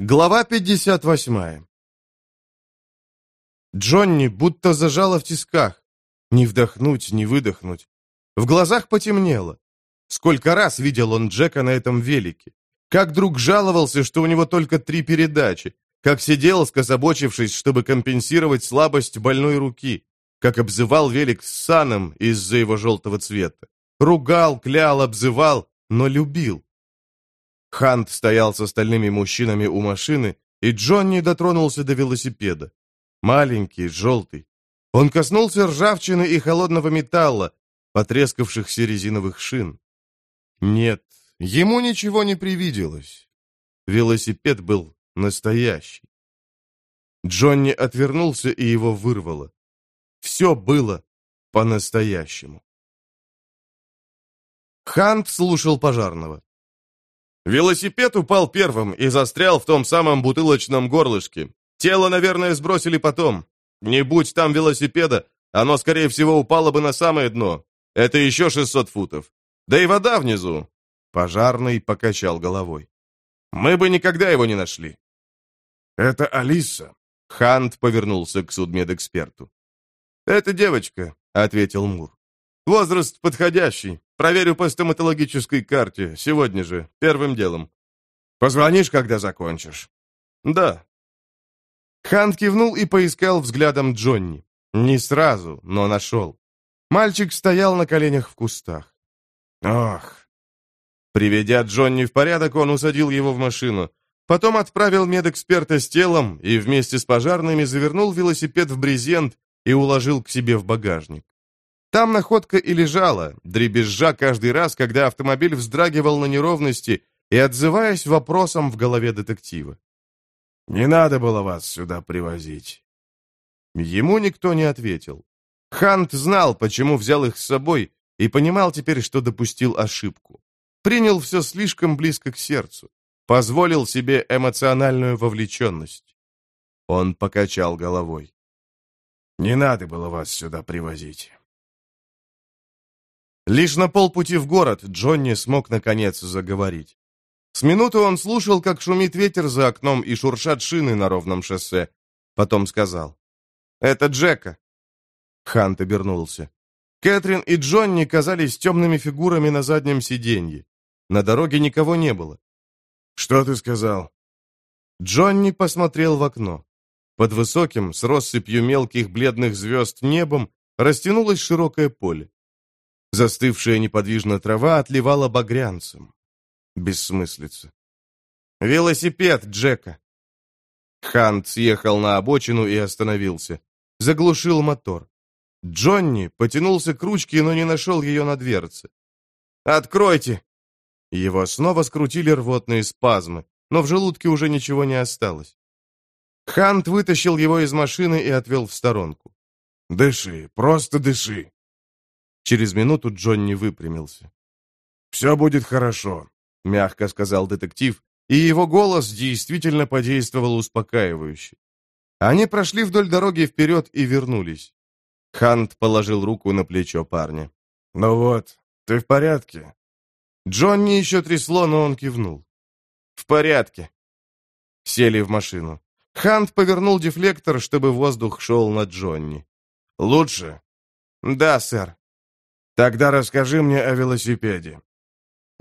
Глава 58 Джонни будто зажало в тисках. Не вдохнуть, не выдохнуть. В глазах потемнело. Сколько раз видел он Джека на этом велике. Как друг жаловался, что у него только три передачи. Как сидел, скособочившись, чтобы компенсировать слабость больной руки. Как обзывал велик с саном из-за его желтого цвета. Ругал, клял, обзывал, но любил. Хант стоял с остальными мужчинами у машины, и Джонни дотронулся до велосипеда. Маленький, желтый. Он коснулся ржавчины и холодного металла, потрескавшихся резиновых шин. Нет, ему ничего не привиделось. Велосипед был настоящий. Джонни отвернулся, и его вырвало. Все было по-настоящему. Хант слушал пожарного. Велосипед упал первым и застрял в том самом бутылочном горлышке. Тело, наверное, сбросили потом. Не будь там велосипеда, оно, скорее всего, упало бы на самое дно. Это еще 600 футов. Да и вода внизу. Пожарный покачал головой. Мы бы никогда его не нашли. Это Алиса. Хант повернулся к судмедэксперту. «Это девочка», — ответил Мур. «Возраст подходящий. Проверю по стоматологической карте. Сегодня же. Первым делом. Позвонишь, когда закончишь?» «Да». Хант кивнул и поискал взглядом Джонни. Не сразу, но нашел. Мальчик стоял на коленях в кустах. «Ох!» Приведя Джонни в порядок, он усадил его в машину. Потом отправил медэксперта с телом и вместе с пожарными завернул велосипед в брезент и уложил к себе в багажник. Там находка и лежала, дребезжа каждый раз, когда автомобиль вздрагивал на неровности и отзываясь вопросом в голове детектива. «Не надо было вас сюда привозить». Ему никто не ответил. Хант знал, почему взял их с собой, и понимал теперь, что допустил ошибку. Принял все слишком близко к сердцу. Позволил себе эмоциональную вовлеченность. Он покачал головой. «Не надо было вас сюда привозить». Лишь на полпути в город Джонни смог наконец заговорить. С минуты он слушал, как шумит ветер за окном и шуршат шины на ровном шоссе. Потом сказал. «Это Джека». Хант обернулся. Кэтрин и Джонни казались темными фигурами на заднем сиденье. На дороге никого не было. «Что ты сказал?» Джонни посмотрел в окно. Под высоким, с россыпью мелких бледных звезд небом, растянулось широкое поле. Застывшая неподвижно трава отливала багрянцем. Бессмыслица. «Велосипед Джека!» Хант съехал на обочину и остановился. Заглушил мотор. Джонни потянулся к ручке, но не нашел ее на дверце. «Откройте!» Его снова скрутили рвотные спазмы, но в желудке уже ничего не осталось. Хант вытащил его из машины и отвел в сторонку. «Дыши, просто дыши!» Через минуту Джонни выпрямился. «Все будет хорошо», — мягко сказал детектив, и его голос действительно подействовал успокаивающе. Они прошли вдоль дороги вперед и вернулись. Хант положил руку на плечо парня. «Ну вот, ты в порядке?» Джонни еще трясло, но он кивнул. «В порядке». Сели в машину. Хант повернул дефлектор, чтобы воздух шел на Джонни. «Лучше?» «Да, сэр». Тогда расскажи мне о велосипеде».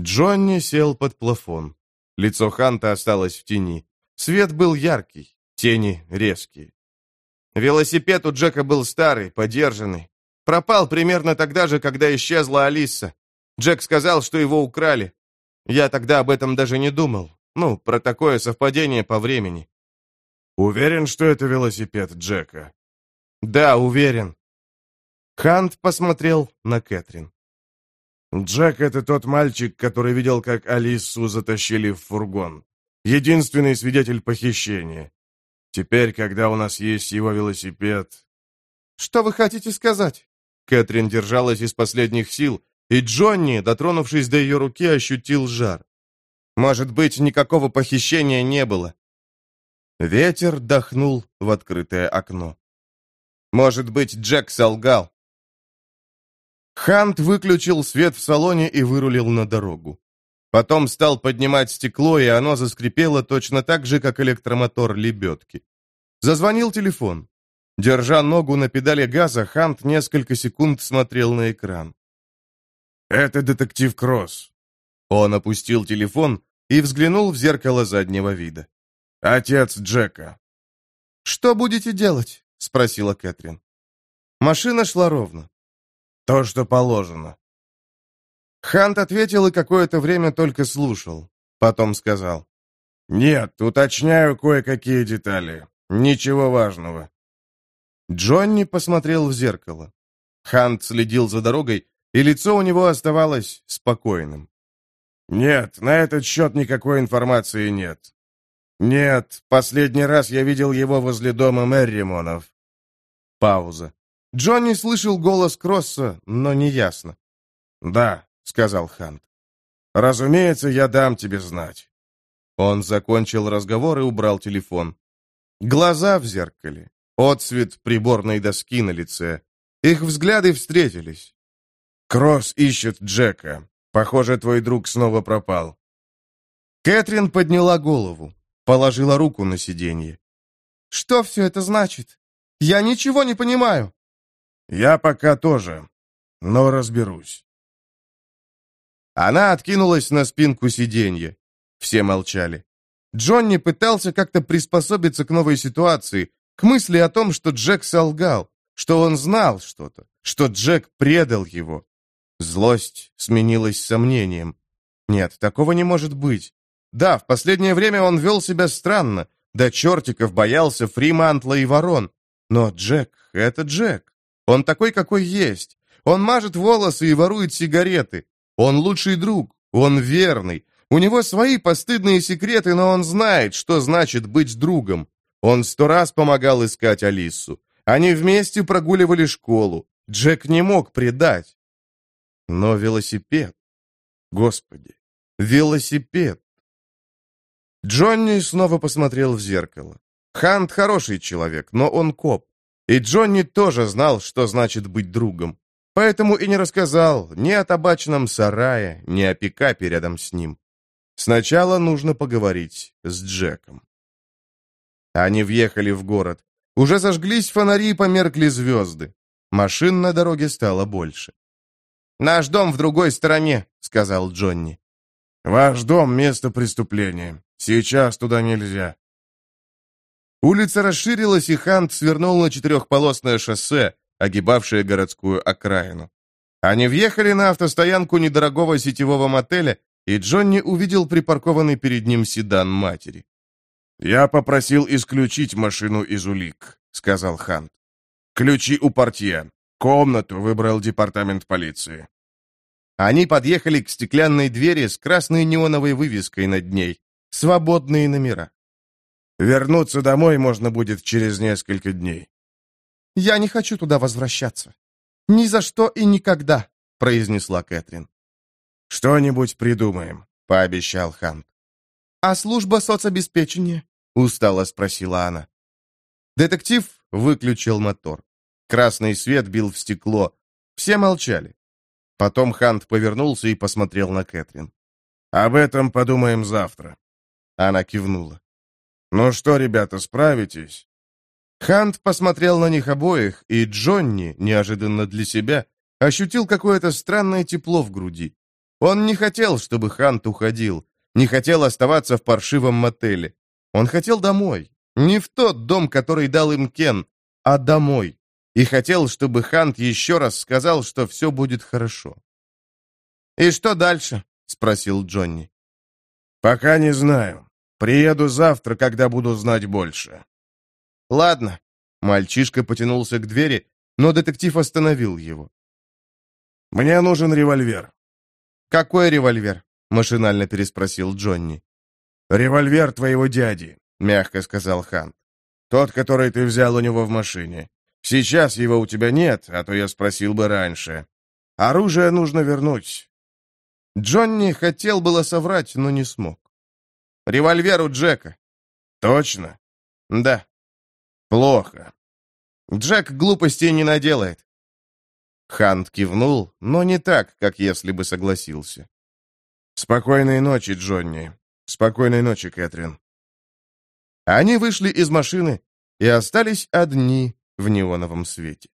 Джонни сел под плафон. Лицо Ханта осталось в тени. Свет был яркий, тени резкие. Велосипед у Джека был старый, подержанный. Пропал примерно тогда же, когда исчезла Алиса. Джек сказал, что его украли. Я тогда об этом даже не думал. Ну, про такое совпадение по времени. Уверен, что это велосипед Джека? Да, уверен. Хант посмотрел на Кэтрин. «Джек — это тот мальчик, который видел, как Алису затащили в фургон. Единственный свидетель похищения. Теперь, когда у нас есть его велосипед...» «Что вы хотите сказать?» Кэтрин держалась из последних сил, и Джонни, дотронувшись до ее руки, ощутил жар. «Может быть, никакого похищения не было». Ветер дохнул в открытое окно. «Может быть, Джек солгал. Хант выключил свет в салоне и вырулил на дорогу. Потом стал поднимать стекло, и оно заскрипело точно так же, как электромотор лебедки. Зазвонил телефон. Держа ногу на педали газа, Хант несколько секунд смотрел на экран. «Это детектив Кросс». Он опустил телефон и взглянул в зеркало заднего вида. «Отец Джека». «Что будете делать?» — спросила Кэтрин. Машина шла ровно. «То, что положено». Хант ответил и какое-то время только слушал. Потом сказал. «Нет, уточняю кое-какие детали. Ничего важного». Джонни посмотрел в зеркало. Хант следил за дорогой, и лицо у него оставалось спокойным. «Нет, на этот счет никакой информации нет. Нет, последний раз я видел его возле дома Мерримонов». Пауза. Джонни слышал голос Кросса, но неясно. «Да, — сказал Хант. «Разумеется, я дам тебе знать». Он закончил разговор и убрал телефон. Глаза в зеркале, отсвет приборной доски на лице. Их взгляды встретились. «Кросс ищет Джека. Похоже, твой друг снова пропал». Кэтрин подняла голову, положила руку на сиденье. «Что все это значит? Я ничего не понимаю». «Я пока тоже, но разберусь». Она откинулась на спинку сиденья. Все молчали. Джонни пытался как-то приспособиться к новой ситуации, к мысли о том, что Джек солгал, что он знал что-то, что Джек предал его. Злость сменилась сомнением. Нет, такого не может быть. Да, в последнее время он вел себя странно, до чертиков боялся Фримантла и ворон. Но Джек — это Джек. Он такой, какой есть. Он мажет волосы и ворует сигареты. Он лучший друг, он верный. У него свои постыдные секреты, но он знает, что значит быть другом. Он сто раз помогал искать Алису. Они вместе прогуливали школу. Джек не мог предать. Но велосипед... Господи, велосипед... Джонни снова посмотрел в зеркало. Хант хороший человек, но он коп. И Джонни тоже знал, что значит быть другом. Поэтому и не рассказал ни о табачном сарае, ни о пикапе рядом с ним. Сначала нужно поговорить с Джеком. Они въехали в город. Уже зажглись фонари и померкли звезды. Машин на дороге стало больше. «Наш дом в другой стороне», — сказал Джонни. «Ваш дом — место преступления. Сейчас туда нельзя». Улица расширилась, и Хант свернул на четырехполосное шоссе, огибавшие городскую окраину. Они въехали на автостоянку недорогого сетевого мотеля, и Джонни увидел припаркованный перед ним седан матери. «Я попросил исключить машину из улик», — сказал Хант. «Ключи у портье. Комнату выбрал департамент полиции». Они подъехали к стеклянной двери с красной неоновой вывеской над ней. Свободные номера. «Вернуться домой можно будет через несколько дней». «Я не хочу туда возвращаться. Ни за что и никогда», — произнесла Кэтрин. «Что-нибудь придумаем», — пообещал Хант. «А служба соцобеспечения?» — устало спросила она. Детектив выключил мотор. Красный свет бил в стекло. Все молчали. Потом Хант повернулся и посмотрел на Кэтрин. «Об этом подумаем завтра». Она кивнула. «Ну что, ребята, справитесь?» Хант посмотрел на них обоих, и Джонни, неожиданно для себя, ощутил какое-то странное тепло в груди. Он не хотел, чтобы Хант уходил, не хотел оставаться в паршивом мотеле. Он хотел домой. Не в тот дом, который дал им Кен, а домой. И хотел, чтобы Хант еще раз сказал, что все будет хорошо. «И что дальше?» — спросил Джонни. «Пока не знаю. Приеду завтра, когда буду знать больше». «Ладно». Мальчишка потянулся к двери, но детектив остановил его. «Мне нужен револьвер». «Какой револьвер?» — машинально переспросил Джонни. «Револьвер твоего дяди», — мягко сказал Хант. «Тот, который ты взял у него в машине. Сейчас его у тебя нет, а то я спросил бы раньше. Оружие нужно вернуть». Джонни хотел было соврать, но не смог. «Револьвер у Джека». «Точно?» «Да». Плохо. Джек глупостей не наделает. Хант кивнул, но не так, как если бы согласился. Спокойной ночи, Джонни. Спокойной ночи, Кэтрин. Они вышли из машины и остались одни в неоновом свете.